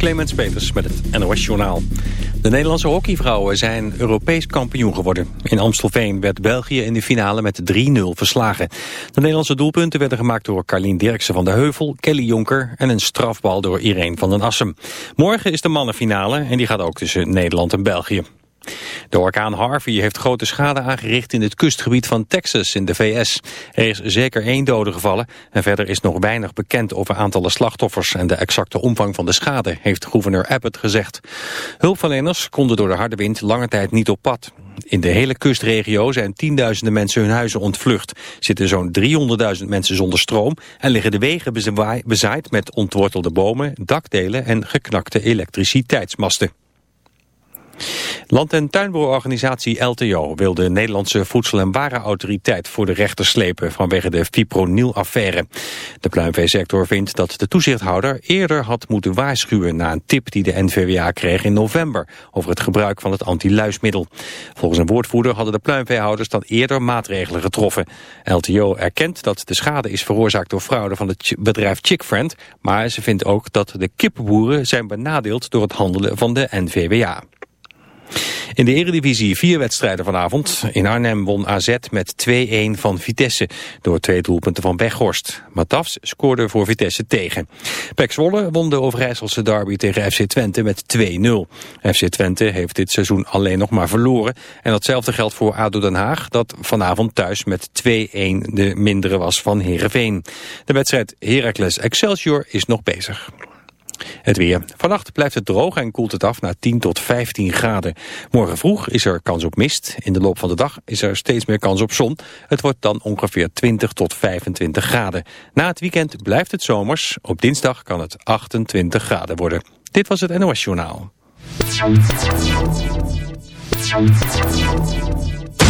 Clemens Peters met het NOS Journaal. De Nederlandse hockeyvrouwen zijn Europees kampioen geworden. In Amstelveen werd België in de finale met 3-0 verslagen. De Nederlandse doelpunten werden gemaakt door Carlien Dirksen van de Heuvel, Kelly Jonker en een strafbal door Irene van den Assem. Morgen is de mannenfinale en die gaat ook tussen Nederland en België. De orkaan Harvey heeft grote schade aangericht in het kustgebied van Texas in de VS. Er is zeker één dode gevallen en verder is nog weinig bekend over aantallen slachtoffers en de exacte omvang van de schade, heeft gouverneur Abbott gezegd. Hulpverleners konden door de harde wind lange tijd niet op pad. In de hele kustregio zijn tienduizenden mensen hun huizen ontvlucht. Zitten zo'n 300.000 mensen zonder stroom en liggen de wegen bezaaid met ontwortelde bomen, dakdelen en geknakte elektriciteitsmasten. Land- en tuinbouworganisatie LTO wil de Nederlandse Voedsel- en Warenautoriteit voor de rechter slepen vanwege de fipronil-affaire. De pluimveesector vindt dat de toezichthouder eerder had moeten waarschuwen na een tip die de NVWA kreeg in november over het gebruik van het antiluismiddel. Volgens een woordvoerder hadden de pluimveehouders dan eerder maatregelen getroffen. LTO erkent dat de schade is veroorzaakt door fraude van het bedrijf Chickfriend, maar ze vindt ook dat de kippenboeren zijn benadeeld door het handelen van de NVWA. In de eredivisie vier wedstrijden vanavond. In Arnhem won AZ met 2-1 van Vitesse door twee doelpunten van Weghorst. Matafs scoorde voor Vitesse tegen. Pek Zwolle won de Overijsselse derby tegen FC Twente met 2-0. FC Twente heeft dit seizoen alleen nog maar verloren. En datzelfde geldt voor ADO Den Haag dat vanavond thuis met 2-1 de mindere was van Heerenveen. De wedstrijd Heracles Excelsior is nog bezig. Het weer. Vannacht blijft het droog en koelt het af naar 10 tot 15 graden. Morgen vroeg is er kans op mist. In de loop van de dag is er steeds meer kans op zon. Het wordt dan ongeveer 20 tot 25 graden. Na het weekend blijft het zomers. Op dinsdag kan het 28 graden worden. Dit was het NOS Journaal.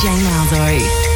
DJ Malzo.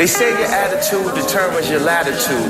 They say your attitude determines your latitude.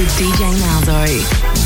With DJ Malzo.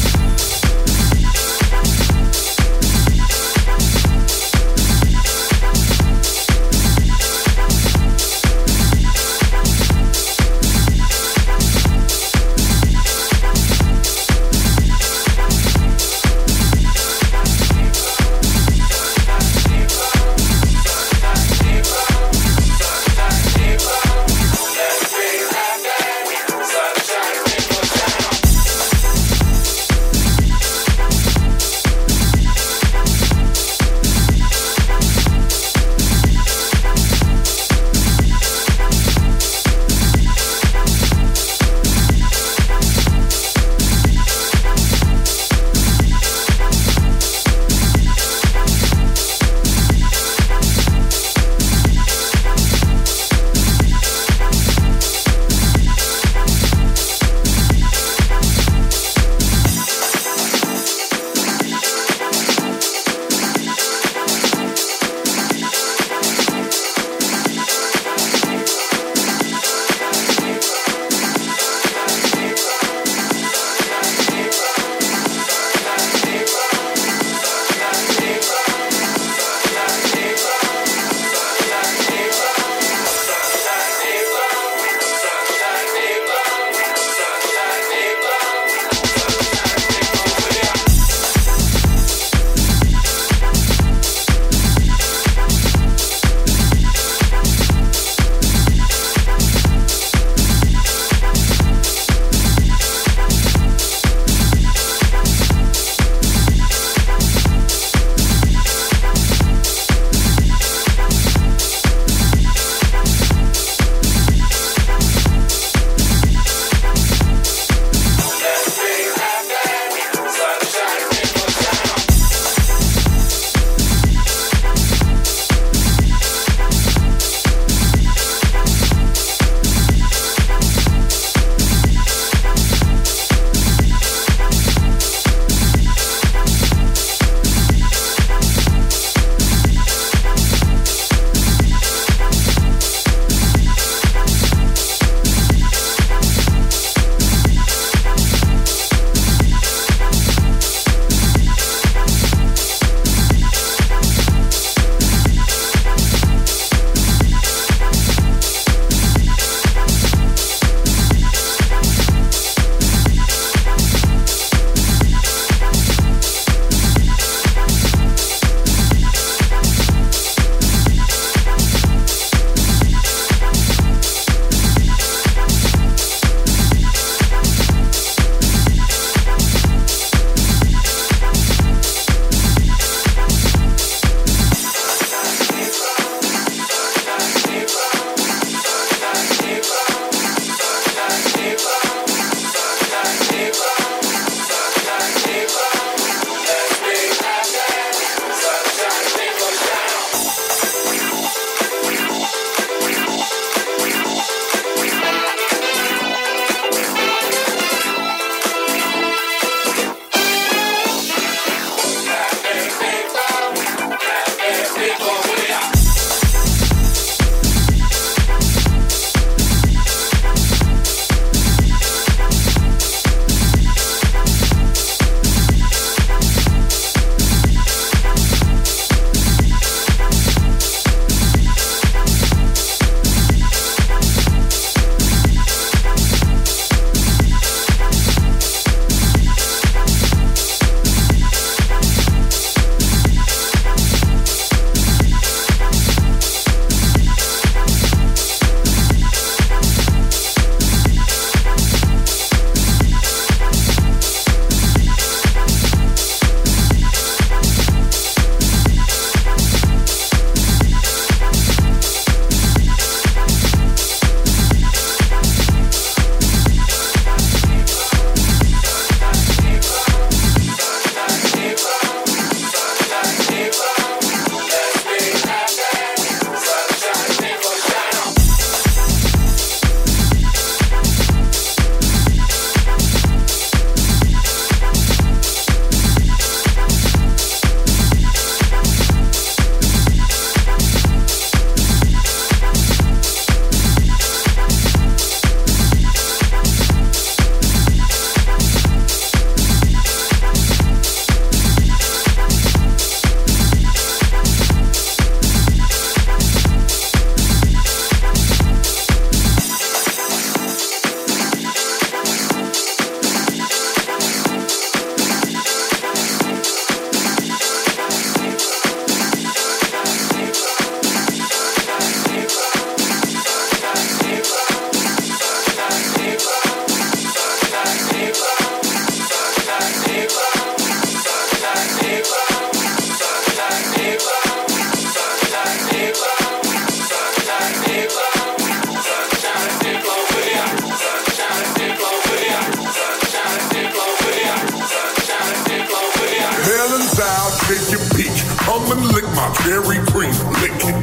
Cherry cream. Lick it.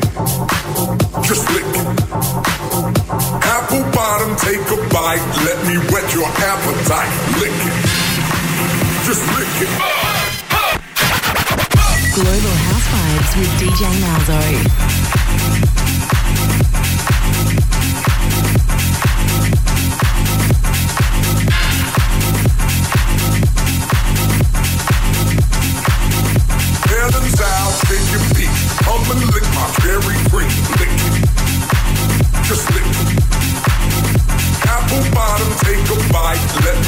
Just lick it. Apple bottom, take a bite. Let me whet your appetite. Lick it. Just lick it. Global House Vibes with DJ Malzo.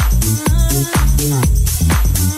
Thank you.